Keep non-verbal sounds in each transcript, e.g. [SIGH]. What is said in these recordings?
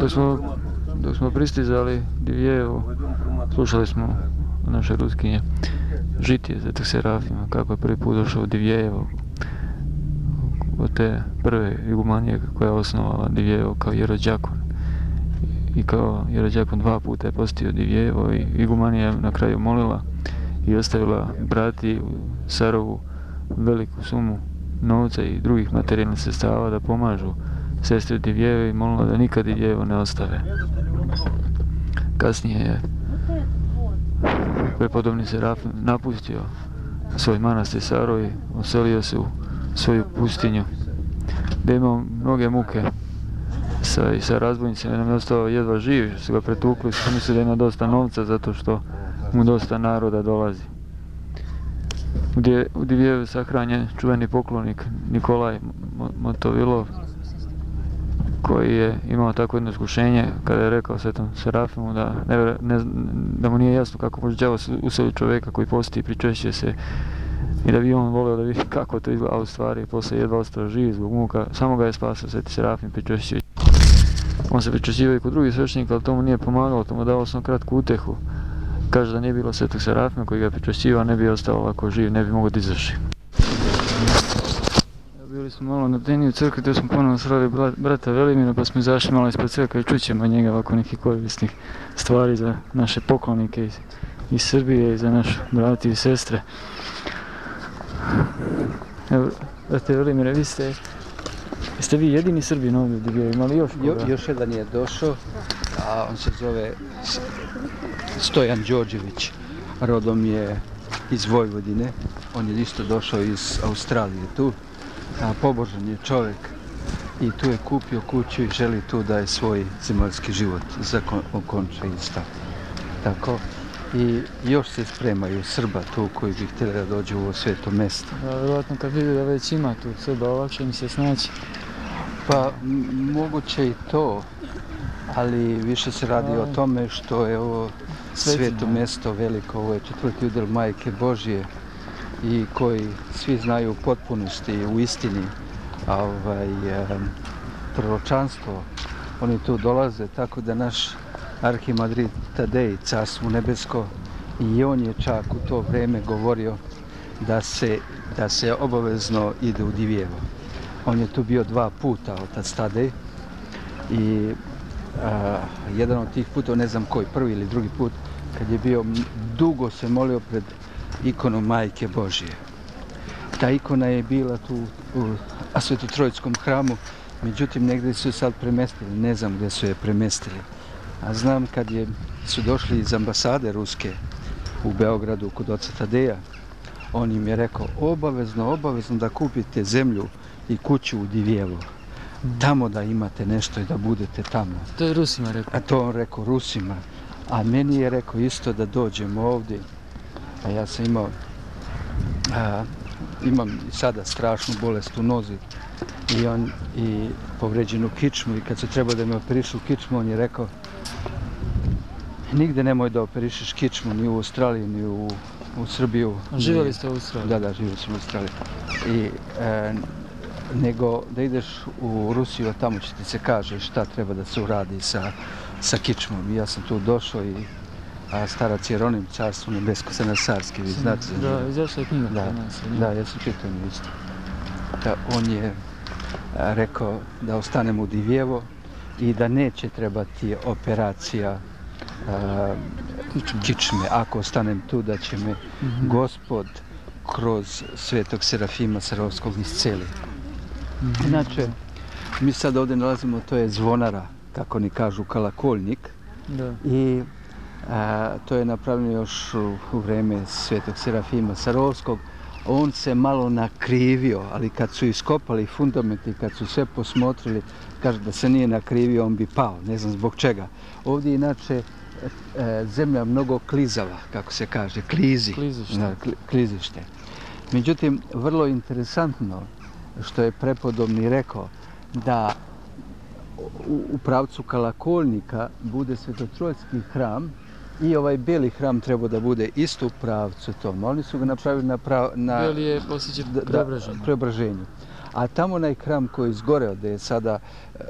dok smo, dok smo pristizali Divjevo, slušali smo naše ruskinje žitije za Svetog Serafima, kako je prvi put došao u Divjevo, od te prve igumanije koja je osnovala Divjevo kao Jerođakon. I kao Jerođakon dva puta je postio Divjevo i igumanija je na kraju molila i ostavila brati u Sarovu veliku sumu novca i drugih materijalnih sestava da pomažu sestri Divjeve i molila da nikad Divjevo ne ostave. Kasnije je prepodobni Serafim napustio svoj manastir Saro i oselio se u svoju pustinju gdje imao mnoge muke sa, i sa razbojnicima nam je ostao jedva živ, su ga pretukli, su misli da ima dosta novca zato što mu dosta naroda dolazi. Gdje u je sahranjen čuveni poklonik Nikolaj Motovilov, koji je imao tako jedno iskušenje kada je rekao svetom Serafimu da, ne, ne, da mu nije jasno kako može djavo useli čovjeka koji posti i pričešće se i da bi on volio da vidi kako to izgleda, a u stvari posle jedva ostao živ zbog muka, samo ga je spasao sveti Serafim pričešće. On se pričešćivao i kod drugih svešćenika, ali to mu nije pomagalo, to mu dao sam kratku utehu. Kaže da nije bilo svetog Serafima koji ga je pričešćivao, ne bi ostao ovako živ, ne bi mogo da izaši. Bili smo malo na deni u crkvi, gdje smo ponovno srali brata Velimira, pa smo izašli malo ispred crkve i čućemo njega ovako nekih korisnih stvari za naše poklonike iz, iz Srbije i za naše brati i sestre. Evo, brate Velimire, vi ste, jeste vi jedini Srbi ovdje gdje je imali još koga? Jo, još jedan je došao, a on se zove Stojan Đorđević, rodom je iz Vojvodine, on je isto došao iz Australije tu, a, pobožan je čovjek i tu je kupio kuću i želi tu da je svoj zemaljski život zakonče isto. Tako, i još se spremaju Srba tu koji bi htjeli da dođu u ovo sveto mesto. Da, vjerojatno kad vidi da već ima tu Srba, ovakše mi se snaći. Pa, moguće i to, ali više se radi o tome što je ovo sveto mesto veliko, ovo je četvrti udel Majke Božije, i koji svi znaju u potpunosti u istini ovaj, proročanstvo. Oni tu dolaze, tako da naš arhimadrid Tadej, carstvo nebesko, i on je čak u to vreme govorio da se, da se obavezno ide u Divjevo. On je tu bio dva puta, otac Tadej, i a, jedan od tih puta, ne znam koji, prvi ili drugi put, kad je bio, dugo se molio pred ikonu Majke Božije. Ta ikona je bila tu u Svetotrojskom hramu, međutim negdje su sad premestili, ne znam gdje su je premestili. A znam kad je, su došli iz ambasade Ruske u Beogradu kod oca Tadeja, on im je rekao obavezno, obavezno da kupite zemlju i kuću u Divjevu. Tamo da imate nešto i da budete tamo. To je Rusima rekao. A to on rekao Rusima. A meni je rekao isto da dođemo ovdje A ja sam imao, a, imam sada strašnu bolest u nozi i on i povređenu kičmu i kad se treba da me operišu kičmu, on je rekao nigde nemoj da operišeš kičmu ni u Australiji, ni u, u Srbiju. Živjeli ste u Australiji? Da, da, živjeli sam u Australiji. I, e, nego da ideš u Rusiju, a tamo će ti se kaže šta treba da se uradi sa, sa kičmom. I ja sam tu došao i a starac Jeronim, carstvo nebesko, se na sarski, vi znate za njega. Da, izašla je knjiga. Da, da, ja sam čitao nju isto. Da, on je a, rekao da ostanemo u Divjevo i da neće trebati operacija a, kičme. Ako ostanem tu, da će me mm -hmm. gospod kroz svetog Serafima Sarovskog isceli. Mm -hmm. Inače, mi sad ovdje nalazimo, to je zvonara, kako ni kažu, kalakoljnik. Da. I A, to je napravljeno još u, u vreme svetog Serafima Sarovskog. On se malo nakrivio, ali kad su iskopali fundamenti, kad su sve posmotrili, kaže da se nije nakrivio, on bi pao, ne znam zbog čega. Ovdje inače e, zemlja mnogo klizava, kako se kaže, klizi. Klizište. Da, klizište. Međutim, vrlo interesantno što je prepodobni rekao, da u, u pravcu Kalakolnika bude svetotrojski hram, I ovaj beli hram treba da bude isto u pravcu tom. Oni su ga napravili na prav... Na, beli je posjećen preobraženju. preobraženju. A tamo onaj hram koji je izgoreo, gde je sada e,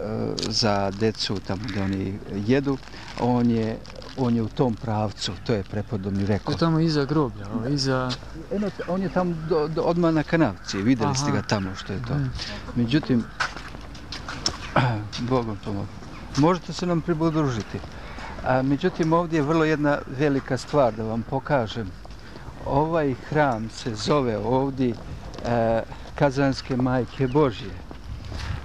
za decu, tamo gde oni jedu, on je, on je u tom pravcu, to je prepodobni To rekao. je tamo iza groblja, ovo, iza... Eno, on je tamo do, do, odmah na kanavci, vidjeli ste Aha. ga tamo što je to. Mhm. Međutim, [CLEARS THROAT] Bogom pomogu. Možete se nam pribudružiti. A, međutim, ovdje je vrlo jedna velika stvar da vam pokažem. Ovaj hram se zove ovdje e, Kazanske majke Božje.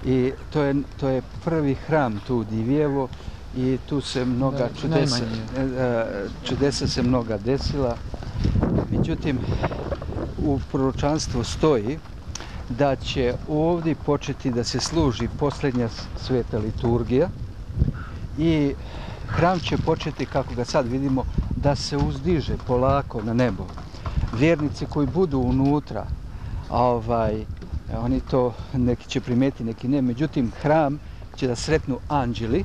I to je, to je prvi hram tu u Divjevo i tu se mnoga Da, čudesa, e, e, čudesa se mnoga desila. Međutim, u proročanstvu stoji da će ovdje početi da se služi posljednja sveta liturgija i hram će početi, kako ga sad vidimo, da se uzdiže polako na nebo. Vjernici koji budu unutra, ovaj, e, oni to neki će primeti, neki ne. Međutim, hram će da sretnu anđeli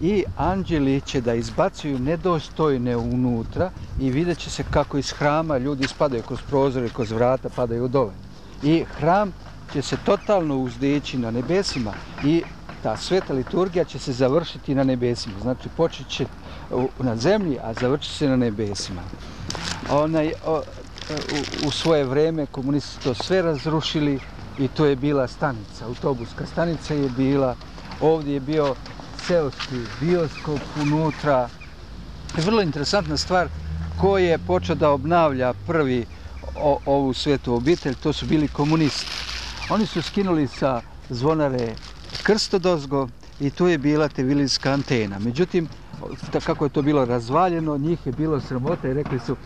i anđeli će da izbacuju nedostojne unutra i vidjet će se kako iz hrama ljudi spadaju kroz prozore, kroz vrata, padaju dole. I hram će se totalno uzdići na nebesima i ta sveta liturgija će se završiti na nebesima. Znači počet će na zemlji, a završit se na nebesima. Onaj, o, u, u svoje vreme komunisti su to sve razrušili i to je bila stanica, autobuska stanica je bila, ovdje je bio seoski bioskop unutra. Vrlo interesantna stvar ko je počeo da obnavlja prvi o, ovu svetu obitelj, to su bili komunisti. Oni su skinuli sa zvonare krstodozgo i tu je bila tevilinska antena. Međutim, kako je to bilo razvaljeno, njih je bilo sramota i rekli su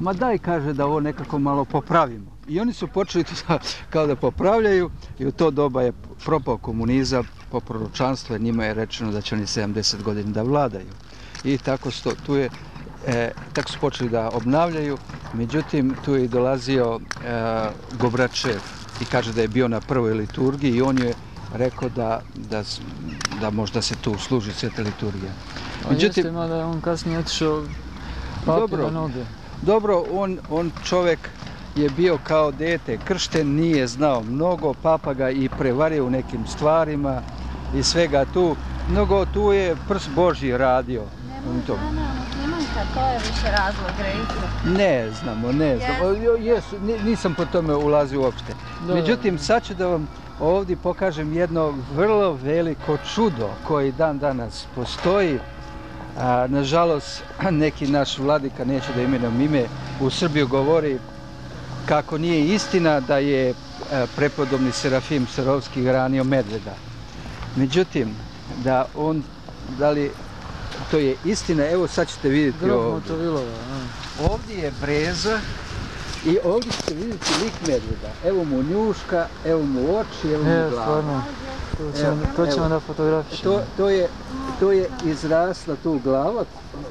ma daj kaže da ovo nekako malo popravimo. I oni su počeli to da, kao da popravljaju i u to doba je propao komunizam po proročanstvu jer njima je rečeno da će oni 70 godina da vladaju. I tako sto, tu je E, tako su počeli da obnavljaju, međutim tu je i dolazio e, Gobračev i kaže da je bio na prvoj liturgiji i on je rekao da, da, da možda se tu služi sveta liturgija. A Međutim- jeste, mada je on kasnije otišao papi Dobro. na noge. Dobro, on, on čovjek je bio kao dete, kršten nije znao mnogo, papa ga i prevario u nekim stvarima i svega tu. Mnogo tu je prs Božji radio. Nemoj to. to je više razlog grejka. Ne znamo, ne znamo. Ni- nisam po tome ulazio uopšte. Međutim, sad ću da vam ovdje pokažem jedno vrlo veliko čudo koji dan danas postoji. A, nažalost, [CLEARS THROAT] neki naš vladika, neće da imenom ime, u Srbiju govori kako nije istina da je e, prepodobni Serafim Serovski hranio medveda. Međutim, da on, da li to je istina, evo sad ćete vidjeti Grob ovdje. Motovilova. Ovdje je breza i ovdje ćete vidjeti lik medvjeda. Evo mu njuška, evo mu oči, evo mu glava. stvarno. To ćemo, Evo, to ćemo evo. da fotografišemo. To, to, je, to je izrasla tu glava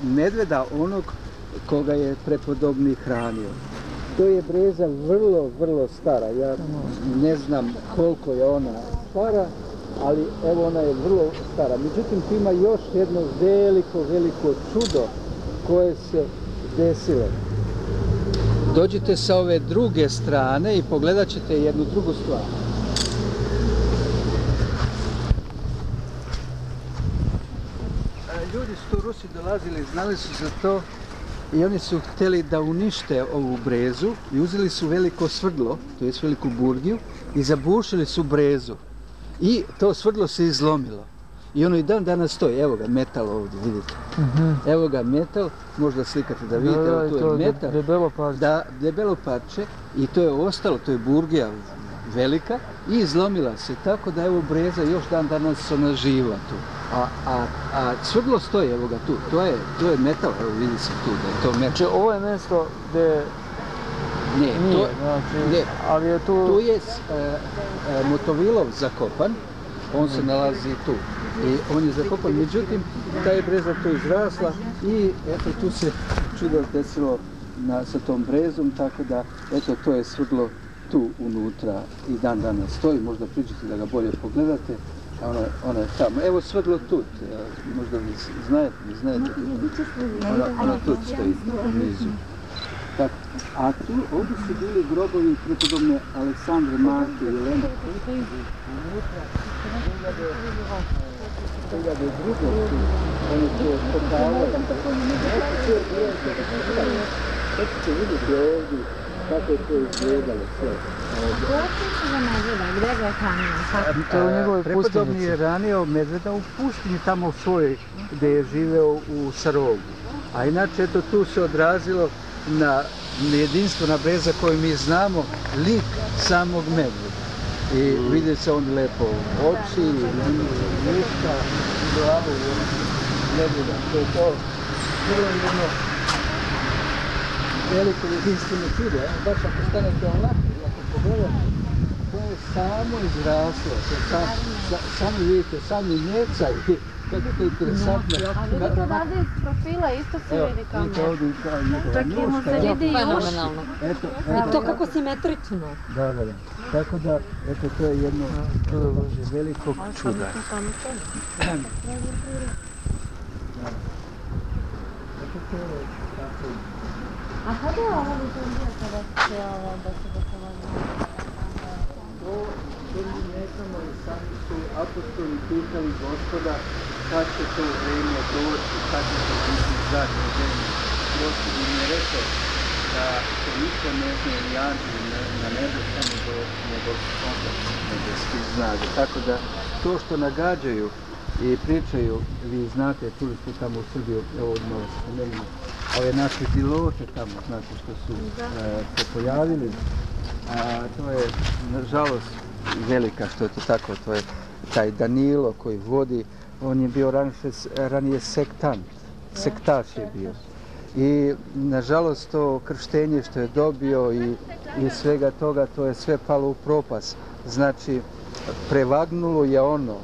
medveda onog koga je prepodobni hranio. To je breza vrlo, vrlo stara. Ja ne znam koliko je ona stara, ali evo ona je vrlo stara. Međutim, tu ima još jedno veliko, veliko čudo koje se desilo. Dođite sa ove druge strane i pogledat ćete jednu drugu stvar. Ljudi su tu Rusi dolazili, znali su za to i oni su htjeli da unište ovu brezu i uzeli su veliko svrdlo, to je veliku burgiju, i zabušili su brezu. I to svrdlo se izlomilo. I ono i dan danas stoji, evo ga, metal ovdje, vidite. Mhm. Evo ga metal, možda slikate da vidite, Da, evo tu to je metal. debelo parče. Da, debelo parče i to je ostalo, to je burgija velika i izlomila se, tako da evo breza još dan danas ona živa tu. A, a, a svrdlo stoji, evo ga tu, to je, to je metal, evo vidi se tu da je to metal. Znači, ovo je mjesto gdje Ne, nije, to, znači, ne. ali je tu... tu je e, e, Motovilov zakopan, on se nalazi tu. I on je zakopan, međutim, ta je breza tu izrasla i eto tu se čudo desilo na, sa tom brezom, tako da eto to je svrdlo tu unutra i dan danas stoji, možda priđete da ga bolje pogledate, a ono, ono je tamo. Evo svrdlo tu, možda vi znajete, ne znajete, ono, ono tu stoji nizu. Tako. A tu, ovdje su bili grobovi prepodobne Aleksandre Marke i Lene. Oni. Kako će vidjeti ovdje kako je to izgledalo sve. To je u Prepodobni pustinjici. je ranio medveda u pustinji tamo u svojoj gdje je živeo u Sarovu. A inače eto tu se odrazilo na jedinstvo na breza koju mi znamo lik samog medveda. I vidi se on lepo oči, ništa, glavu medveda. To je to bilo jedno veliko jedinstveno čudo. Evo, baš ako stanete onako, ako pogledate, to je samo izraslo. Je sam, sa, sami vidite, sami njecaj. Kako je to interesantno. A vidite odavde iz profila isto se vidi njegova Čak i se vidi i uši. Eto, I to kako simetrično. Da, da, da. Tako da, eto, to je jedno velikog čuda. Eto, to je tako. A kada je ovo liturgija kada se ovo da se gotovo To, to mi ne znamo i sami su apostoli pitali gospoda kad će to vrijeme doći, kad će to biti zadnje vrijeme. Gospod im je rekao da to niko ne zna ni anđeli na, na nebu, samo do njegov otac nebeski znade. Tako da to što nagađaju i pričaju, vi znate, čuli ste tamo u Srbiji, evo odmah spomenimo, ove naše dilote tamo, znate što su e, se pojavili, a, to je, nažalost, velika što je to tako, to je taj Danilo koji vodi, on je bio ranije, ranije sektant, sektaš je bio. I nažalost to krštenje što je dobio i, i svega toga, to je sve palo u propas. Znači, prevagnulo je ono,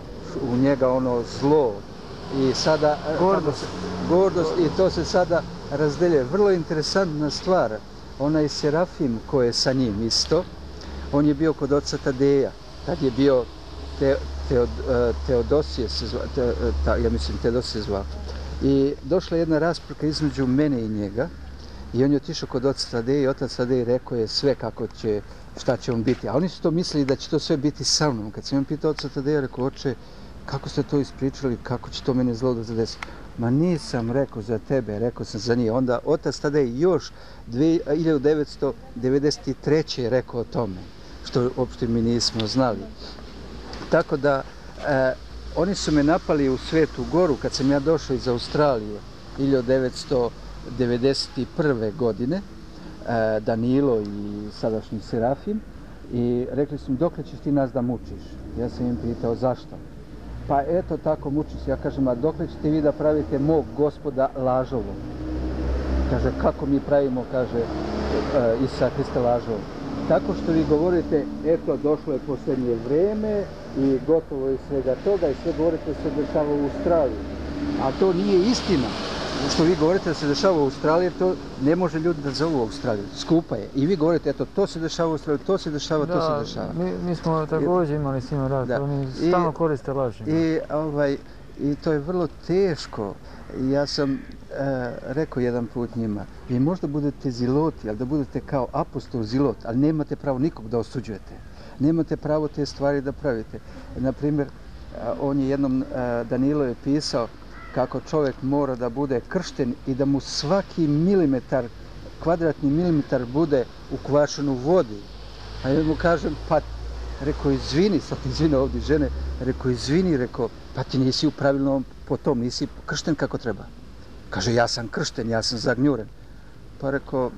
u njega ono zlo i sada gordost, gordost i to se sada razdeljuje. Vrlo interesantna stvar, onaj Serafim koji je sa njim isto, on je bio kod oca Tadeja, tad je bio te, Teod, e, Teodosije se zva, te, e, ta, ja mislim Teodosije zvao. I došla je jedna rasprka između mene i njega i on je otišao kod oca Tadeja i otac Tadej rekao je sve kako će, šta će on biti. A oni su to mislili da će to sve biti sa mnom. Kad sam im pitao oca Tadeja, rekao, oče, kako ste to ispričali, kako će to mene zlo da zadesi? Ma nisam rekao za tebe, rekao sam za nje. Onda otac Tadej još 1993. E, je rekao o tome, što uopšte mi nismo znali. Tako da, e, oni su me napali u Svetu Goru kad sam ja došao iz Australije 1991. godine, e, Danilo i sadašnji Serafim, i rekli su mi, dokle ćeš ti nas da mučiš? Ja sam im pitao, zašto? Pa eto tako muči se. Ja kažem, a dokle ćete vi da pravite mog gospoda lažovom? Kaže, kako mi pravimo, kaže, e, Isa Hrista lažovom? Tako što vi govorite, eto, došlo je posljednje vreme i gotovo je svega toga i sve govorite se dešava u Australiji. A to nije istina. Što vi govorite da se dešava u Australiji, to ne može ljudi da zovu Australiju. Skupa je. I vi govorite, eto, to se dešava u Australiji, to se dešava, to se dešava. Mi, mi smo također imali s njima rat, Da. oni stalno koriste laži. I, ovaj, I to je vrlo teško. Ja sam e, rekao jedan put njima, vi možda budete ziloti, ali da budete kao apostol zilot, ali nemate pravo nikog da osuđujete. Nemate pravo te stvari da pravite. Naprimjer, e, on je jednom, e, Danilo je pisao kako čovjek mora da bude kršten i da mu svaki milimetar, kvadratni milimetar bude ukvašen u vodi. A ja mu kažem, pa Rekao, izvini, sad izvini ovdje žene, rekao, izvini, rekao, pa ti nisi u pravilnom po tom, nisi kršten kako treba. Kaže, ja sam kršten, ja sam zagnjuren. Pa rekao,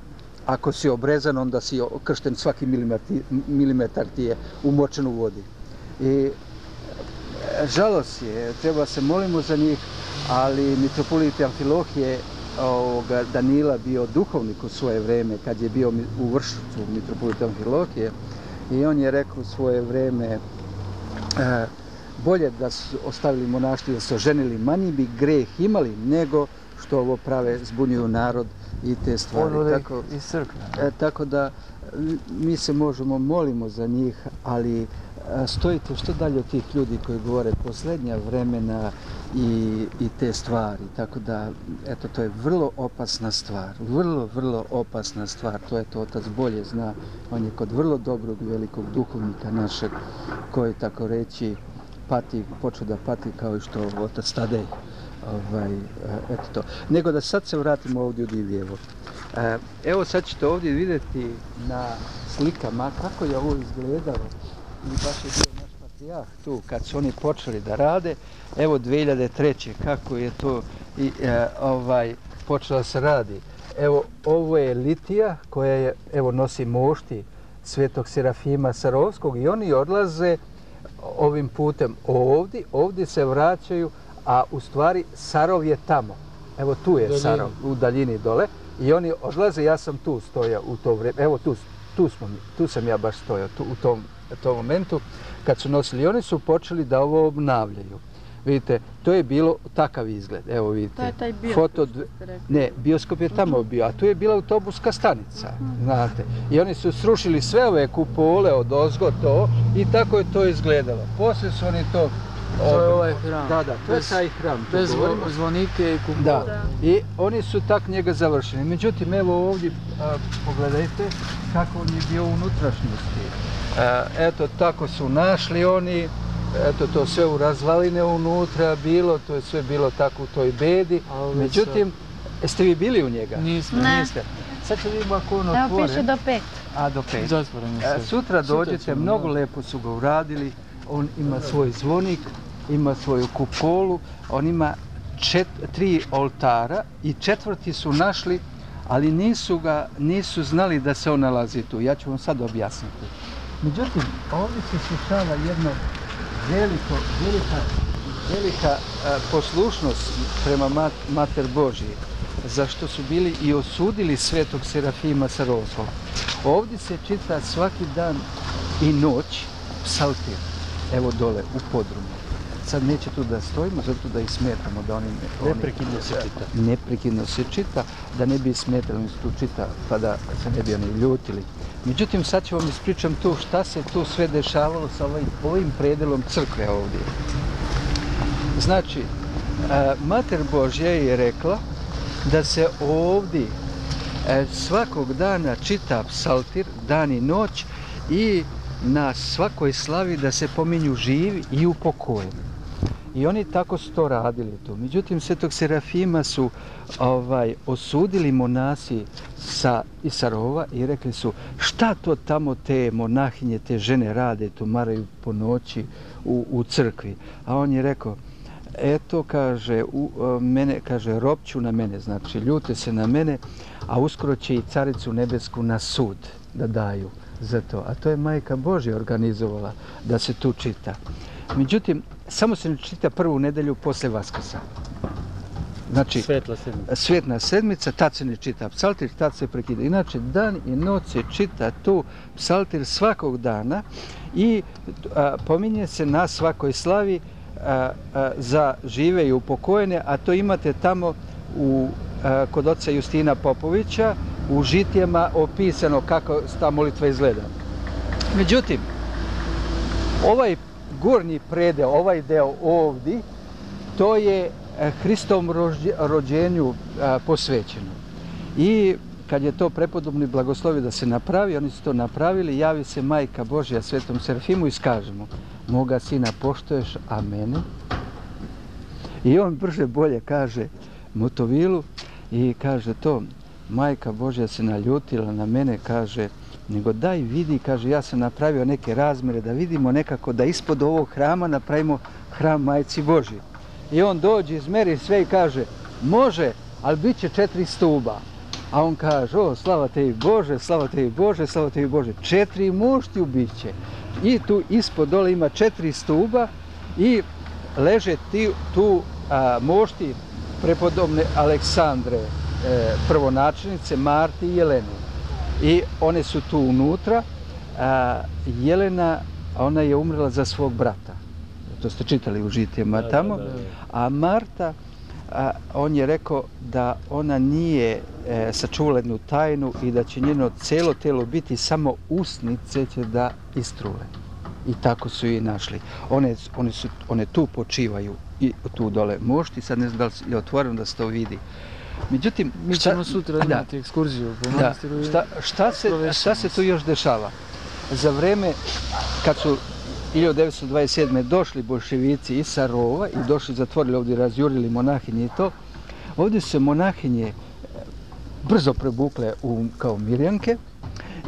ako si obrezan, onda si kršten svaki milimetar, ti- milimetar ti je umočen u vodi. I e, žalost je, treba se molimo za njih, ali mitropolit Amfilohije ovoga Danila bio duhovnik u svoje vreme kad je bio u Vršcu mitropolita Amfilohije i on je rekao u svoje vreme e, bolje da su ostavili monaštvo da su oženili manji bi greh imali nego što ovo prave zbunjuju narod i te stvari. Tako, iz crkve. E, tako da mi se možemo, molimo za njih, ali e, stojite što dalje od tih ljudi koji govore posljednja vremena, i, i te stvari. Tako da, eto, to je vrlo opasna stvar. Vrlo, vrlo opasna stvar. To je to otac bolje zna. On je kod vrlo dobrog i velikog duhovnika našeg, koji tako reći pati, počeo da pati kao i što otac Tadej. Ovaj, eh, eto to. Nego da sad se vratimo ovdje u Divjevo. Eh, evo sad ćete ovdje vidjeti na slikama kako je ovo izgledalo. I baš je bio naš patrijah tu kad su oni počeli da rade. Evo 2003. kako je to i, e, ovaj, počela se radi. Evo ovo je litija koja je, evo nosi mošti svetog Serafima Sarovskog i oni odlaze ovim putem ovdje, ovdje se vraćaju, a u stvari Sarov je tamo. Evo tu je Sarov, u daljini dole. I oni odlaze, ja sam tu stoja u to vrijeme. Evo tu, tu, smo, tu sam ja baš stojao, tu, u tom, tom momentu kad su nosili. Oni su počeli da ovo obnavljaju. Vidite, to je bilo takav izgled. Evo vidite. To je taj bioskop, Foto. Ne, bioskop je tamo bio, a tu je bila autobuska stanica, mhm. znate. I oni su srušili sve ove kupole od ozgo to i tako je to izgledalo. Poslije su oni to To je ovaj hram. Da, da, to bez, je taj hram. Bez zvonike i kumpole. Da. da. I oni su tak njega završeni. Međutim, evo ovdje, a, pogledajte kako on je bio u unutrašnjosti. A, eto, tako su našli oni, eto, to sve u razvaline unutra bilo, to je sve bilo tako u toj bedi. Ali Međutim, jeste vi bili u njega? Nismo. Ne. Niste. Sad ću vidimo ako on otvore. Evo piše do pet. A, do pet. Zatvoreno sve. Sutra dođete, Sutra mnogo lepo su ga uradili. On ima svoj zvonik, ima svoju kupolu, on ima čet, tri oltara i četvrti su našli, ali nisu ga, nisu znali da se on nalazi tu. Ja ću vam sad objasniti. Međutim, ovdje se slušava jedno veliko, velika, velika a, poslušnost prema mat, Mater Božije, zašto su bili i osudili svetog Serafima Sarovskog. Ovdje se čita svaki dan i noć psaltir, evo dole u podrumu sad neće tu da stojimo zato da ih smetamo da oni ne, neprekidno se čita. Neprekidno se čita da ne bi smetali oni tu čita pa da se ne bi oni ljutili. Međutim sad ću vam ispričam tu šta se tu sve dešavalo sa ovim, ovim predelom crkve ovdje. Znači a, mater Božja je rekla da se ovdje e, svakog dana čita psaltir dan i noć i na svakoj slavi da se pominju živi i upokojeni. I oni tako su to radili tu. Međutim, svetog Serafima su ovaj, osudili monasi sa Isarova i rekli su šta to tamo te monahinje, te žene rade, tu maraju po noći u, u crkvi. A on je rekao, eto, kaže, u, e, mene, kaže, ropću na mene, znači, ljute se na mene, a uskoro će i caricu nebesku na sud da daju za to. A to je majka Božja organizovala da se tu čita. Međutim, samo se ne čita prvu nedelju posle Vaskrsa. Znači, svetla sedmica. Svetna sedmica, tad se ne čita psaltir, tad se prekida. Inače, dan i noć se čita tu psaltir svakog dana i a, pominje se na svakoj slavi a, a, za žive i upokojene, a to imate tamo u, a, kod oca Justina Popovića u žitijama opisano kako ta molitva izgleda. Međutim, ovaj gornji predeo, ovaj deo ovdje, to je eh, Hristom rođenju eh, posvećeno. I kad je to prepodobni blagoslovi da se napravi, oni su to napravili, javi se majka Božja svetom Serafimu i skaže mu, moga sina poštoješ, a mene? I on brže bolje kaže Motovilu i kaže to, majka Božja se naljutila na mene, kaže, nego daj vidi, kaže, ja sam napravio neke razmere da vidimo nekako da ispod ovog hrama napravimo hram majci Božje. I on dođe, izmeri sve i kaže, može, ali bit će četiri stuba. A on kaže, o, slava tebi Bože, slava tebi Bože, slava tebi Bože, četiri mošti ubiće. I tu ispod dole ima četiri stuba i leže ti, tu a, mošti prepodobne Aleksandre, e, prvonačenice, Marti i Jelenu i one su tu unutra. A, Jelena, ona je umrla za svog brata. To ste čitali u žitijama tamo. A Marta, a, on je rekao da ona nije e, sačuvala jednu tajnu i da će njeno celo telo biti samo usnice će da istrule. I tako su i našli. One, one, su, one tu počivaju i tu dole mošti, sad ne znam da li je otvoreno da se to vidi. Međutim, Mi šta- ćemo sutra da, imati ekskurziju po da, šta, šta, se, šta se tu još dešava? Za vreme kad su 1927. došli bolševici iz Sarova i došli, zatvorili ovdje, razjurili monahinje i to, ovdje su se monahinje e, brzo prebukle u, kao mirjanke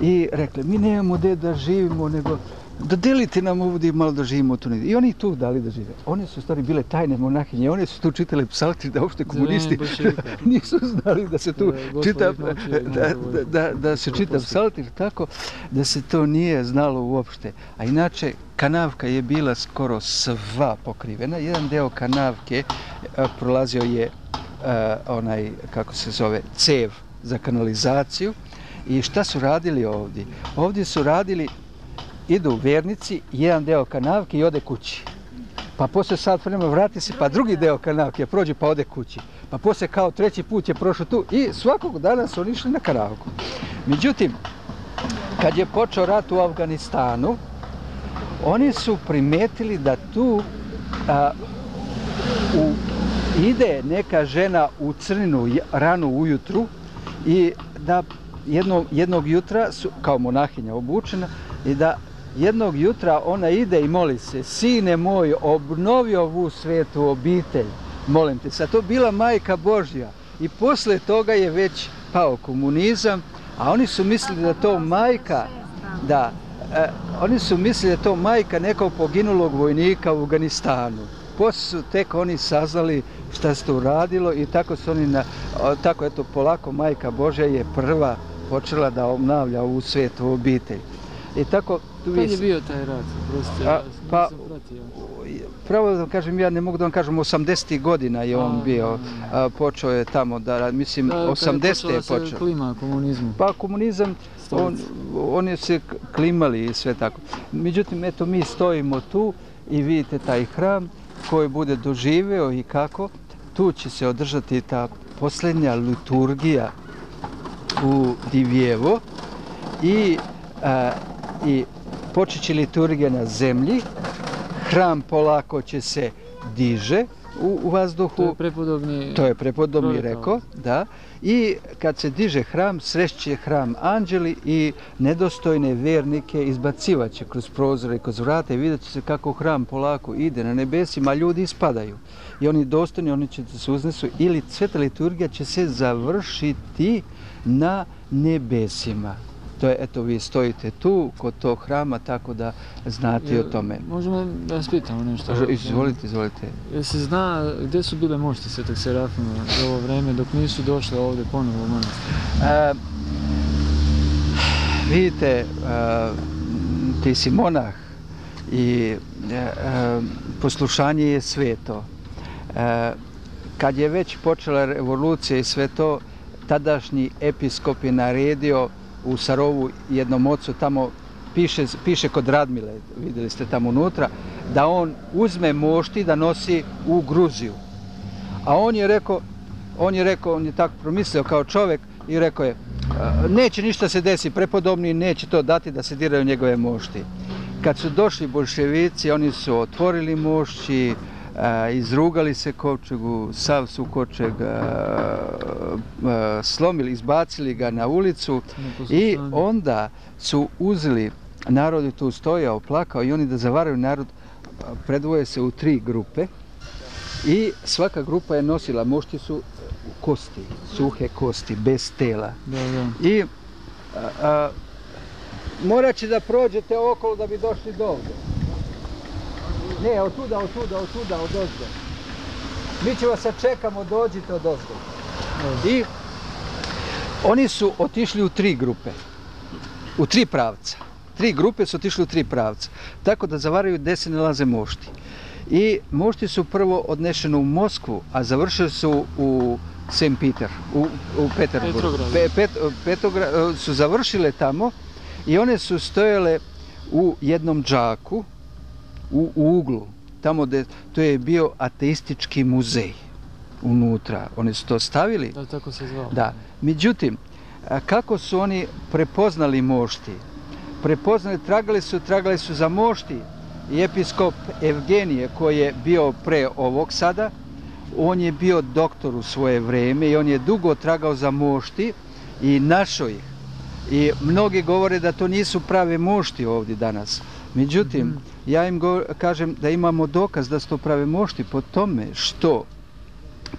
i rekli, mi nemamo gdje da živimo, nego dodelite nam ovdje malo da živimo tu negdje. I oni tu dali da žive. One su stvari bile tajne monahinje, one su tu čitale psaltir da uopšte komunisti [LAUGHS] nisu znali da se tu čita, da, da, da, da se čita psaltir tako da se to nije znalo uopšte. A inače, kanavka je bila skoro sva pokrivena. Jedan deo kanavke e, prolazio je e, onaj, kako se zove, cev za kanalizaciju. I šta su radili ovdje? Ovdje su radili, idu vernici, jedan deo kanavke i ode kući. Pa posle sat vremena vrati se, pa drugi deo kanavke prođe pa ode kući. Pa posle kao treći put je prošao tu i svakog dana su oni išli na kanavku. Međutim, kad je počeo rat u Afganistanu, oni su primetili da tu a, u, ide neka žena u crninu rano ujutru i da jednog, jednog jutra, su, kao monahinja obučena, i da jednog jutra ona ide i moli se, sine moj, obnovi ovu svetu obitelj, molim te. Sad to bila majka Božja i posle toga je već pao komunizam, a oni su mislili da to majka, da, e, oni su mislili da to majka nekog poginulog vojnika u Afganistanu. Posle su tek oni saznali šta se to uradilo i tako su oni, na, tako eto, polako majka Božja je prva počela da obnavlja ovu svetu obitelj. I tako Kad je bio taj rat? Prostite, A, pa- nisam pratio. Pravo da kažem, ja ne mogu da vam kažem, 80. godina je on A, bio, a, počeo je tamo da, mislim, Da, kad 80. je počela se počeo. klima komunizmu. Pa komunizam, on, Stolica. oni se klimali i sve tako. Međutim, eto, mi stojimo tu i vidite taj hram koji bude doživeo i kako. Tu će se održati ta posljednja liturgija u Divjevo i, a, i počet će liturgija na zemlji. Hram polako će se diže u, u vazduhu. To je prepodobni... To je prepodobni rekao, da. I kad se diže hram, sreće hram anđeli i nedostojne vernike izbacivaće kroz prozore i kroz vrata i vidjet će se kako hram polako ide na nebesima, a ljudi ispadaju. I oni dostojni, oni će se uznesu ili sveta liturgija će se završiti na nebesima. To je, eto, vi stojite tu kod tog hrama, tako da znate i o tome. Možemo da vas pitamo nešto? Izvolite, izvolite. Jel se zna gdje su bile mošti Svetog Serafima u ovo vreme dok nisu došle ovdje ponovo u manastir? E, vidite, e, ti si monah i e, e, poslušanje je sveto. E, kad je već počela revolucija i sve to, tadašnji episkop je naredio u Sarovu jednom ocu tamo piše, piše kod Radmile, vidjeli ste tamo unutra, da on uzme mošti da nosi u Gruziju. A on je rekao, on je rekao, on je tako promislio kao čovjek i rekao je, neće ništa se desi, prepodobni neće to dati da se diraju njegove mošti. Kad su došli bolševici, oni su otvorili mošći, izrugali se kovčegu, sav su kočeg a, a, slomili, izbacili ga na ulicu i onda su uzeli, narod je tu stojao, plakao i oni da zavaraju narod, predvoje se u tri grupe i svaka grupa je nosila, mošti su kosti, suhe kosti, bez tela. Da, da. I a, a, morat će da prođete okolo da bi došli do ovde. Ne, od tuda, od tuda, od tuda, od ozgo. Mi ćemo vas čekamo, dođite od ozgo. I oni su otišli u tri grupe. U tri pravca. Tri grupe su otišli u tri pravca. Tako da zavaraju gde se nalaze mošti. I mošti su prvo odnešeni u Moskvu, a završili su u St. Peter, u, u Peterburgu. Pe, pet, Petrogra, su završile tamo i one su stojale u jednom džaku, u, u uglu, tamo gde, to je bio ateistički muzej unutra. Oni su to stavili Da, tako se zvao. da. Međutim, kako su oni prepoznali mošti? Prepoznali, tragali su, tragali su za mošti i episkop Evgenije koji je bio pre ovog sada, on je bio doktor u svoje vreme i on je dugo tragao za mošti i našao ih. I mnogi govore da to nisu prave mošti ovdje danas. Međutim, mm. ja im go, kažem da imamo dokaz da su to prave mošti po tome što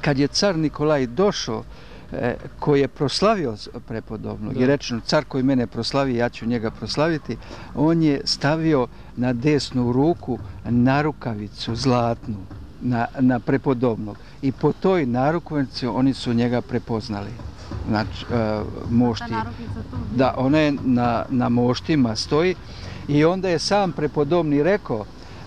kad je car Nikolaj došao, e, koji je proslavio prepodobnog da. i rečeno car koji mene proslavi, ja ću njega proslaviti, on je stavio na desnu ruku narukavicu zlatnu na, na prepodobnog. I po toj narukavici oni su njega prepoznali. Znači, uh, mošti. Da, ona je na, na moštima stoji. I onda je sam prepodobni rekao,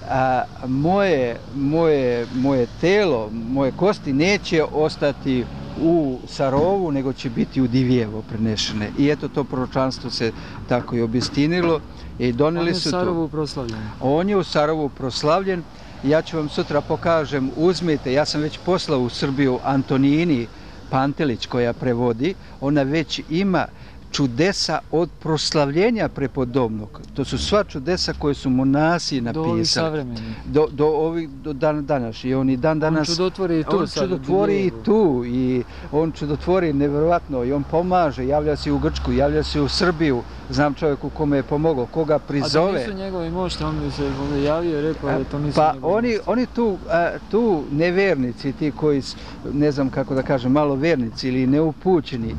a, moje, moje, moje telo, moje kosti neće ostati u Sarovu, nego će biti u Divjevo prenešene. I eto to proročanstvo se tako i obistinilo. I doneli su to. On je u Sarovu proslavljen. On je u Sarovu proslavljen. Ja ću vam sutra pokažem, uzmite, ja sam već poslao u Srbiju Antonini Pantelić koja prevodi, ona već ima čudesa od proslavljenja prepodobnog. To su sva čudesa koje su monasi napisali. Do ovih. Do, do ovih do dan danas. I on i dan danas... On čudotvori i tu. On čudotvori i tu. I on čudotvori nevjerovatno. I on pomaže. Javlja se u Grčku, javlja se u Srbiju. Znam čovjeku kome je pomogao, koga prizove. A da nisu njegovi mošti, on bi se javio i rekao da to nisu pa njegovi oni, oni tu, a, tu nevernici, ti koji, ne znam kako da kažem, malo vernici ili neupućeni,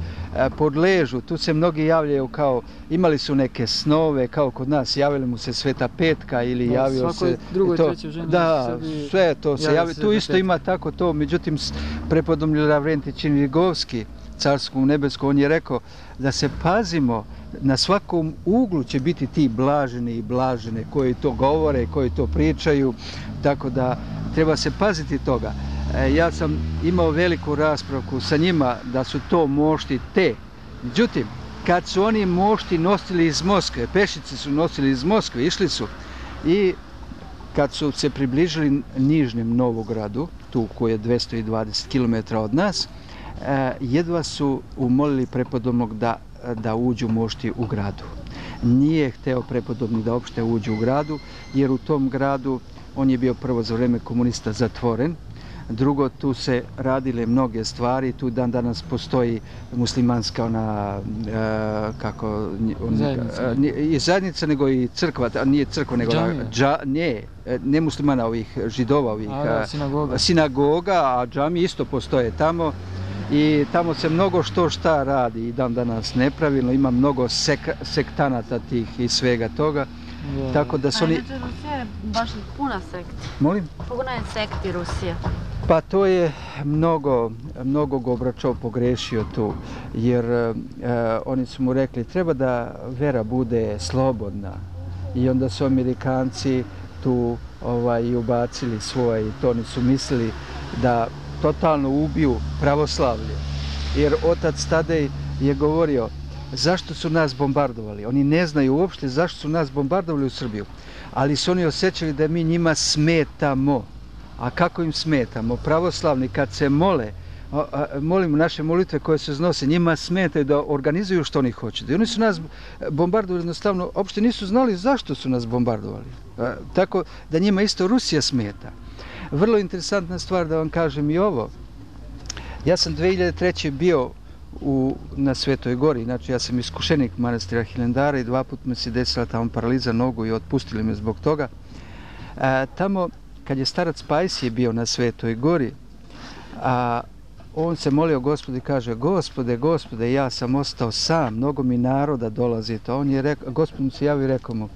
podležu, tu se mnogi javljaju kao, imali su neke snove, kao kod nas, javili mu se Sveta Petka ili da, javio se... drugoj to, trećoj ženi Da, sve to se javi. Tu isto ima tako to, međutim, prepodom Lavrentić Inigovski, carskom nebeskom, on je rekao da se pazimo, na svakom uglu će biti ti blažene i blažene koji to govore, koji to pričaju, tako da treba se paziti toga. E, ja sam imao veliku raspravku sa njima da su to mošti te. Međutim, kad su oni mošti nosili iz Moskve, pešice su nosili iz Moskve, išli su i kad su se približili Nižnjem Novogradu, tu koji je 220 km od nas, e, jedva su umolili prepodobnog da da uđu mošti u gradu. Nije hteo prepodobni da opšte uđu u gradu, jer u tom gradu on je bio prvo za vreme komunista zatvoren, Drugo, tu se radile mnoge stvari, tu dan danas postoji muslimanska ona, e, kako... On, zajednica. E, I zajednica, nego i crkva, a nije crkva, nego... Džamija. Dža, ne, e, ne muslimana ovih židova, ovih... A, da, sinagoga. Sinagoga, a džami isto postoje tamo i tamo se mnogo što šta radi i dan danas nepravilno, ima mnogo sek, sektanata tih i svega toga. Yeah. Tako da su oni... A inače Rusija je baš puna sekti. Molim? Puna je sekti Rusija. Pa to je mnogo, mnogo Gobračov pogrešio tu, jer e, oni su mu rekli treba da vera bude slobodna. I onda su Amerikanci tu ovaj, ubacili svoje i to oni su mislili da totalno ubiju pravoslavlje. Jer otac Tadej je govorio zašto su nas bombardovali. Oni ne znaju uopšte zašto su nas bombardovali u Srbiju. Ali su oni osjećali da mi njima smetamo. A kako im smetamo? Pravoslavni kad se mole, molimo naše molitve koje se znose, njima smete da organizuju što oni hoće. I oni su nas bombardovali jednostavno, uopšte nisu znali zašto su nas bombardovali. Tako da njima isto Rusija smeta. Vrlo interesantna stvar da vam kažem i ovo. Ja sam 2003. bio u, na Svetoj gori, znači ja sam iskušenik manastira Hilendara i dva put me se desila tamo paraliza nogu i otpustili me zbog toga. E, tamo, kad je starac Pajsije bio na Svetoj gori, a, on se molio gospodu i kaže, gospode, gospode, ja sam ostao sam, mnogo mi naroda dolazi to. On je rekao, gospod mu se javio i rekao mu,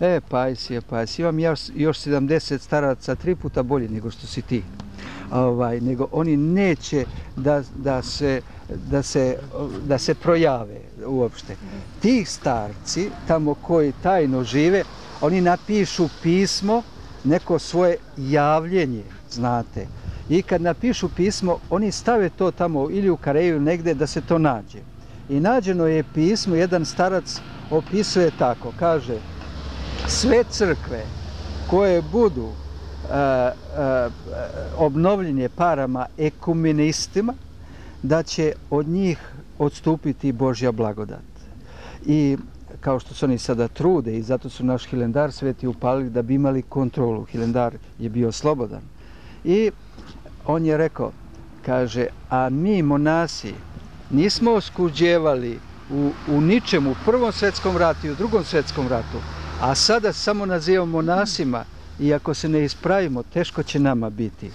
E, Pajsije, Pajsije, imam ja još 70 staraca, tri puta bolje nego što si ti. Ovaj, nego oni neće da, da, se, da, se, da se projave uopšte. Ti starci, tamo koji tajno žive, oni napišu pismo, neko svoje javljenje, znate. I kad napišu pismo, oni stave to tamo ili u Kareju negde da se to nađe. I nađeno je pismo, jedan starac opisuje tako, kaže, sve crkve koje budu e, e, obnovljenje parama ekumenistima, da će od njih odstupiti Božja blagodat. I kao što se oni sada trude i zato su naš Hilendar sveti upalili da bi imali kontrolu. Hilendar je bio slobodan. I on je rekao, kaže, a mi monasi nismo oskuđevali u, u ničemu u prvom svetskom ratu i u drugom svetskom ratu, a sada samo nazivamo monasima i ako se ne ispravimo, teško će nama biti.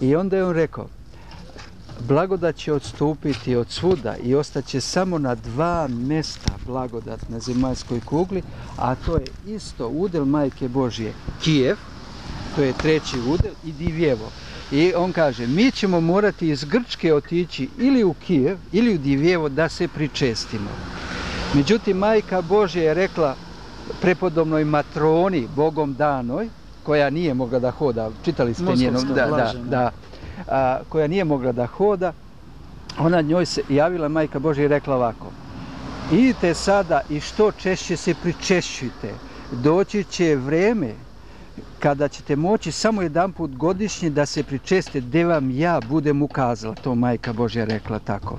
I onda je on rekao, blagodat će odstupiti od svuda i ostaće samo na dva mesta blagodat na zemaljskoj kugli, a to je isto udel Majke Božije Kijev, to je treći udel, i Divjevo. I on kaže, mi ćemo morati iz Grčke otići ili u Kijev ili u Divjevo da se pričestimo. Međutim, Majka Božja je rekla prepodobnoj matroni, Bogom danoj, koja nije mogla da hoda, čitali ste njenom, da, da, da, a, koja nije mogla da hoda, ona njoj se javila Majka Božja i rekla ovako, idite sada i što češće se pričešćujte, doći će vreme kada ćete moći samo jedan put godišnje da se pričeste gde vam ja budem ukazala, to majka Božja rekla tako.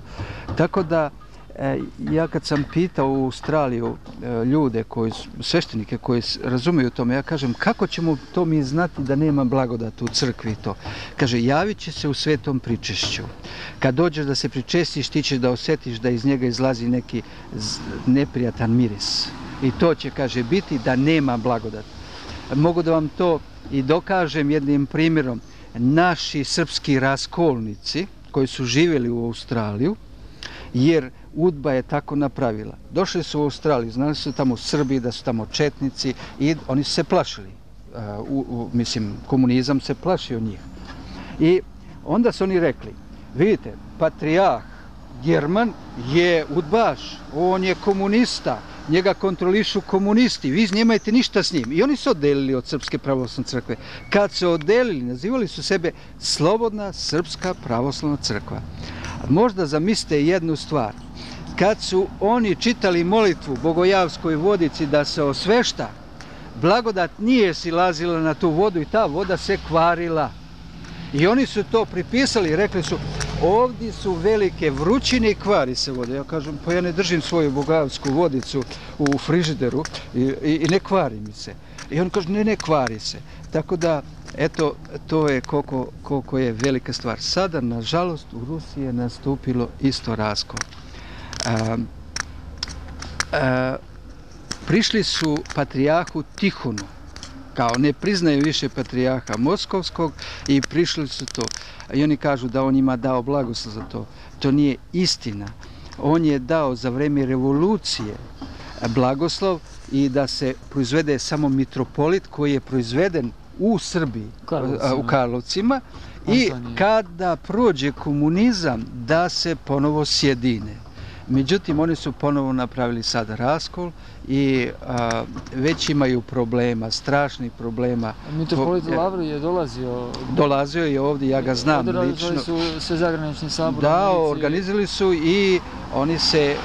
Tako da, e, ja kad sam pitao u Australiju e, ljude, koji, sveštenike koji razumiju tome, ja kažem, kako ćemo to mi znati da nema blagodat u crkvi to? Kaže, javit će se u svetom pričešću. Kad dođeš da se pričestiš, ti ćeš da osjetiš da iz njega izlazi neki neprijatan miris. I to će, kaže, biti da nema blagodat mogu da vam to i dokažem jednim primjerom. Naši srpski raskolnici koji su živjeli u Australiju, jer Udba je tako napravila. Došli su u Australiju, znali su tamo Srbi, da su tamo Četnici i oni su se plašili. Uh, u, u, mislim, komunizam se plašio njih. I onda su oni rekli, vidite, patrijah German je Udbaš, on je komunista, njega kontrolišu komunisti, vi nemajte ništa s njim. I oni su odelili od Srpske pravoslavne crkve. Kad se odelili, nazivali su sebe Slobodna Srpska pravoslavna crkva. Možda zamislite jednu stvar. Kad su oni čitali molitvu Bogojavskoj vodici da se osvešta, blagodat nije silazila na tu vodu i ta voda se kvarila. I oni su to pripisali rekli su, ovdje su velike vrućine i kvari se vode. Ja kažem, pa ja ne držim svoju bogavsku vodicu u frižideru i, i, i ne kvari mi se. I on kaže, ne, ne kvari se. Tako da, eto, to je koliko, koliko je velika stvar. Sada, nažalost, u Rusiji je nastupilo isto rasko. A, a, prišli su patrijahu Tihonu, kao ne priznaju više patrijaha Moskovskog i prišli su to. I oni kažu da on ima dao blagoslov za to. To nije istina. On je dao za vreme revolucije blagoslov i da se proizvede samo mitropolit koji je proizveden u Srbiji, Karlovcima. u Karlovcima i kada prođe komunizam da se ponovo sjedine. Međutim, oni su ponovo napravili sada raskol i a, već imaju problema, strašnih problema. Mitropolit Lavro je dolazio? Dolazio je ovdje, ja ga znam lično. Odrazili su se zagranični sabor? Da, organizali su i oni se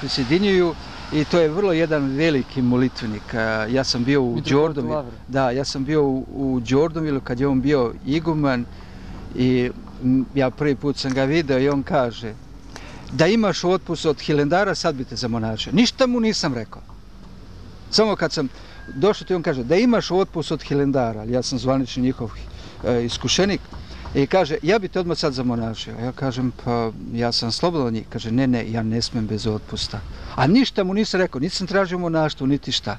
prisjedinjuju i to je vrlo jedan veliki molitvenik. Ja sam bio u Đordomilu. Da, ja sam bio u, u Đordomilu kad je on bio iguman i ja prvi put sam ga video i on kaže da imaš otpust od Hilendara, sad bi te za monače. Ništa mu nisam rekao. Samo kad sam došao ti on kaže da imaš otpust od Hilendara, ali ja sam zvanični njihov e, iskušenik, i kaže, ja bi te odmah sad zamonašio. Ja kažem, pa ja sam slobodan njih. Kaže, ne, ne, ja ne smem bez otpusta. A ništa mu nisam rekao, nisam tražio monaštvo, niti šta.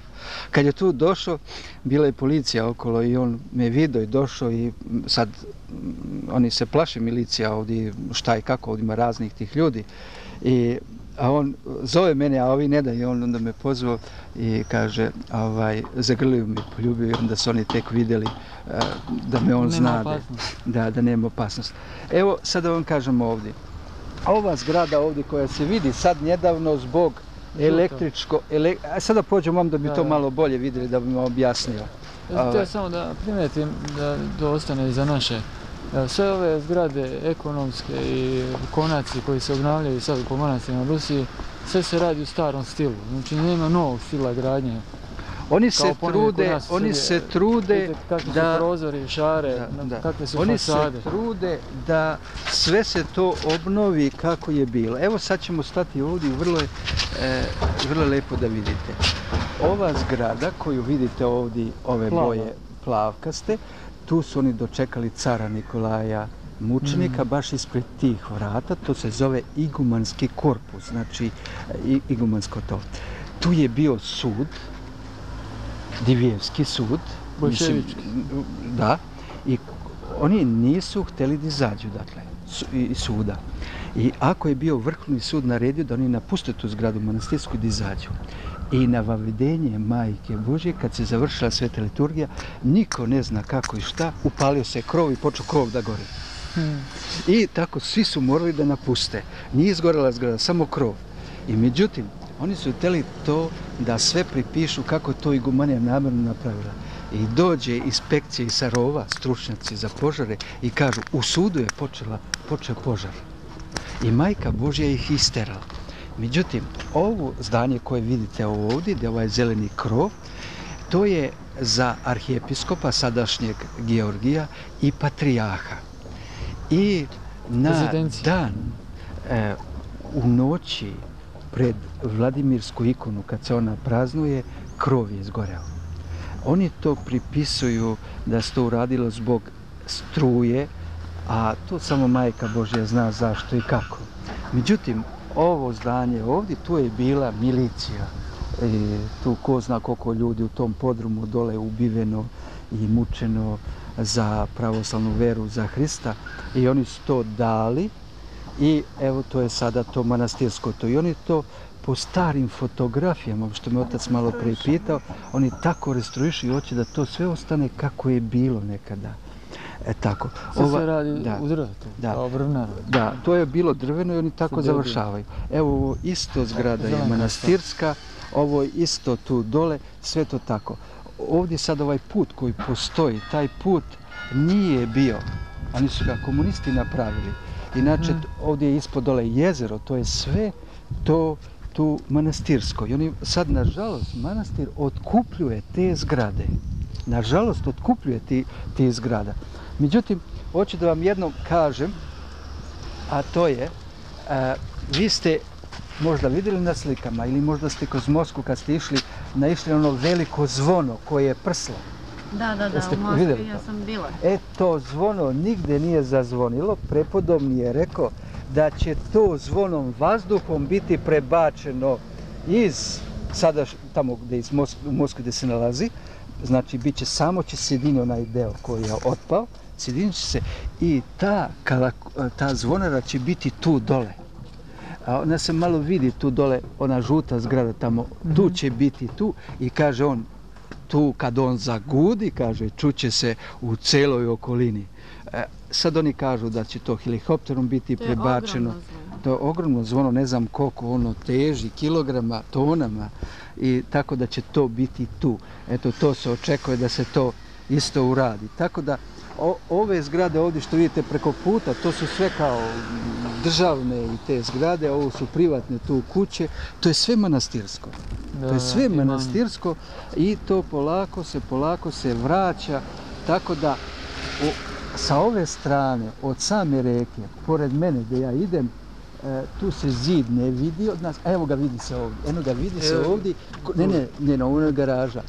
Kad je tu došao, bila je policija okolo i on me vidio i došao i sad mm, oni se plaše milicija ovdje, šta i kako, ovdje ima raznih tih ljudi. I a on zove mene, a ovi ne da i on onda me pozvao i kaže, ovaj, zagrlio mi, poljubio i onda su oni tek vidjeli uh, da me on zna da, da nema opasnost. Evo, sad da vam kažem ovdje. Ova zgrada ovdje koja se vidi sad njedavno zbog električko... Ele, a sada pođem vam da bi da, to malo bolje vidjeli, da bi vam objasnio. Ja, ovaj. samo da primetim da to ostane za naše Sve ove zgrade ekonomske i konaci koji se obnavljaju sad po manastirima Rusiji, sve se radi u starom stilu. Znači nema novog stila gradnje. Oni se trude, oni se trude vidite kakvi su da prozori, šare, Da, da. kakve su Oni fasade. se trude da sve se to obnovi kako je bilo. Evo sad ćemo stati ovdje vrlo je, e, vrlo lepo da vidite. Ova zgrada koju vidite ovdje, ove Plava. boje plavkaste, tu su oni dočekali cara Nikolaja mučenika, Mm. baš ispred tih vrata, to se zove igumanski korpus, znači igumansko to. Tu je bio sud, Divijevski sud, mislim, Boljševički. da, i oni nisu htjeli da izađu, dakle, i suda. I ako je bio vrhovni sud naredio da oni napuste tu zgradu manastirsku i da izađu. I na vavedenje majke Božje, kad se završila sveta liturgija, niko ne zna kako i šta, upalio se krov i počeo krov da gori. Hmm. I tako svi su morali da napuste. Nije izgorela zgrada, samo krov. I međutim, oni su hteli to da sve pripišu kako to igumanija namjerno napravila. I dođe inspekcija iz Sarova, stručnjaci za požare, i kažu u sudu je počela, počeo požar. I majka Božja ih isterala. Međutim, ovo zdanje koje vidite ovdje, gdje je ovaj zeleni krov, to je za arhijepiskopa sadašnjeg Georgija i patrijaha. I na Rezidencija. dan e, u noći pred Vladimirsku ikonu, kad se ona praznuje, krov je izgoreo. Oni to pripisuju da se to uradilo zbog struje, a to samo majka Božja zna zašto i kako. Međutim, ovo zdanje ovdje, tu je bila milicija. I tu ko zna koliko ljudi u tom podrumu dole ubiveno i mučeno za pravoslavnu veru za Hrista i oni su to dali i evo to je sada to manastirsko to i oni to po starim fotografijama, što me otac malo prije pitao, oni tako restruišu i hoće da to sve ostane kako je bilo nekada. E tako. Sve se radi da. u drvetu, Da. kao. Da, to je bilo drveno i oni tako Sad je bilo. završavaju. Evo isto zgrada je manastirska, ovo je isto tu dole, sve to tako. Ovdje sad ovaj put koji postoji, taj put nije bio, oni su ga komunisti napravili. Inače, Mhm. ovdje je ispod dole jezero, to je sve to tu manastirsko. I oni sad, nažalost, manastir otkupljuje te zgrade. Nažalost, otkupljuje ti, ti zgrada. Međutim, hoću da vam jednom kažem, a to je, a, vi ste možda vidjeli na slikama ili možda ste kroz Moskvu kad ste išli, naišli na ono veliko zvono koje je prslo. Da, da, da, Jeste u Moskvi ja sam bila. E to zvono nigde nije zazvonilo, prepodobni je rekao da će to zvonom vazduhom biti prebačeno iz sada tamo gdje iz Moskve, u Moskvi gdje se nalazi, znači bit će samo će sjedini onaj deo koji je otpao, sjedinit će se i ta, kala, ta zvonara će biti tu dole. A ona se malo vidi tu dole, ona žuta zgrada tamo, tu će biti tu i kaže on, tu kad on zagudi, kaže, čuće se u celoj okolini. E, sad oni kažu da će to helikopterom biti To prebačeno. To je ogromno zvono, ne znam koliko ono teži, kilograma, tonama i tako da će to biti tu. Eto, to se očekuje da se to isto uradi. Tako da o, ove zgrade ovdje što vidite preko puta, to su sve kao državne i te zgrade, ovo su privatne tu kuće, to je sve manastirsko. Da, To je sve imam. manastirsko i to polako se, polako se vraća, tako da o, sa ove strane, od same reke, pored mene gdje ja idem, e, tu se zid ne vidi od nas, a evo ga vidi se ovdje, eno ga vidi se Evo. ovdje, ne, ne, ne, na ono je garaža.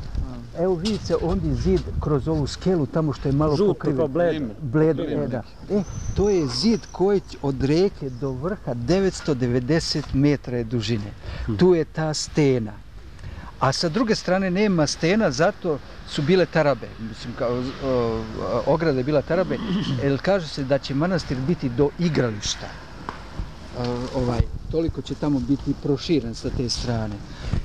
Evo vidi se ondje zid kroz ovu skelu, tamo što je malo Žuto, pokriven. kao bledo. Bledo, e, da. E, to je zid koji od reke do vrha 990 metra je dužine. Tu je ta stena. A sa druge strane nema stena, zato su bile tarabe. Mislim, kao, o, ograda je bila tarabe, jer kaže se da će manastir biti do igrališta. O, ovaj, toliko će tamo biti proširen sa te strane.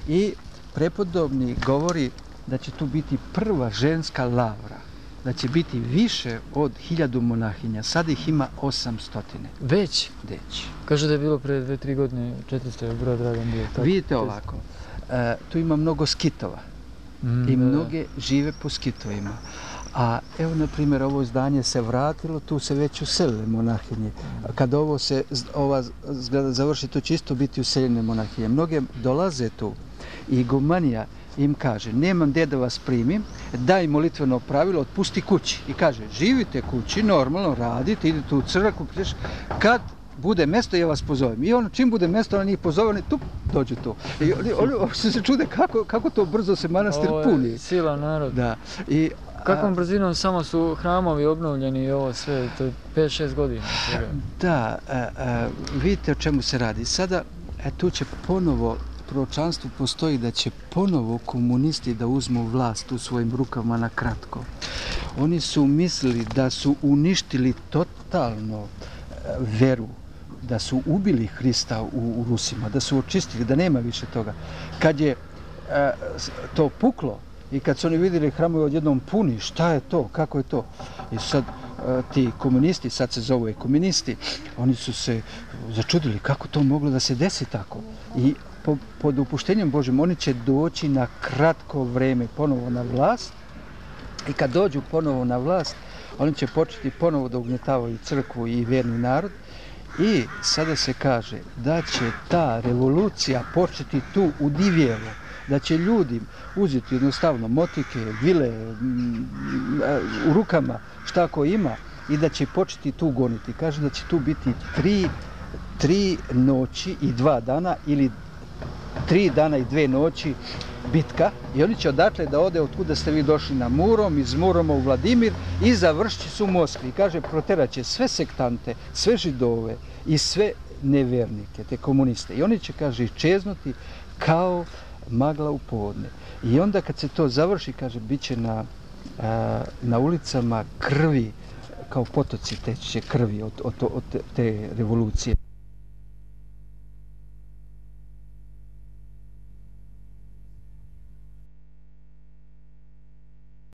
I prepodobni govori da će tu biti prva ženska lavra. Da će biti više od hiljadu monahinja. Sad ih ima 800 Već, deći. kaže da je bilo pre dve, tri godine 400 je broj Dragan bio. tako? Vidite ovako, e, tu ima mnogo skitova. Mm, i mnoge žive po skitovima. A evo, na primjer, ovo zdanje se vratilo, tu se već uselile monahinje. Kad ovo se, ova zgrada završi, tu će isto biti useljene monahinje. Mnoge dolaze tu i gumanija im kaže, nemam gdje da vas primim, daj molitveno pravilo, otpusti kući. I kaže, živite kući, normalno, radite, idete u crkvu, kad bude mesto, ja vas pozovem. I ono, čim bude mesto, ona njih pozove, oni tup, dođu tu. I oni, oni, oni se čude kako, kako to brzo se manastir Ovo puni. je sila narod. Da. I, Kakvom brzinom samo su hramovi obnovljeni i ovo sve, to je 5-6 godina. Da, a, a, vidite o čemu se radi. Sada, e, tu će ponovo, proročanstvo postoji da će ponovo komunisti da uzmu vlast u svojim rukama na kratko. Oni su mislili da su uništili totalno e, veru, da su ubili Hrista u, u Rusima, da su očistili, da nema više toga. Kad je e, to puklo i kad su oni vidjeli hramove odjednom puni, šta je to, kako je to? I sad e, ti komunisti, sad se zovu komunisti, oni su se začudili kako to moglo da se desi tako. I po, pod upuštenjem Božem oni će doći na kratko vreme ponovo na vlast i kad dođu ponovo na vlast, oni će početi ponovo da ugnjetavaju crkvu i vjerni narod i sada se kaže da će ta revolucija početi tu u Divjevo, da će ljudi uzeti jednostavno motike, vile, mm, e, u rukama šta ko ima i da će početi tu goniti. Kaže da će tu biti tri, tri noći i dva dana ili tri dana i dve noći bitka i oni će odatle da ode od kuda ste vi došli na Murom, iz Muroma u Vladimir i završit su u Moskvi. I kaže, proterat će sve sektante, sve židove i sve nevernike, te komuniste. I oni će, kaže, čeznuti kao magla u podne. I onda kad se to završi, kaže, bit će na, na ulicama krvi, kao potoci teće krvi od, od, od te revolucije.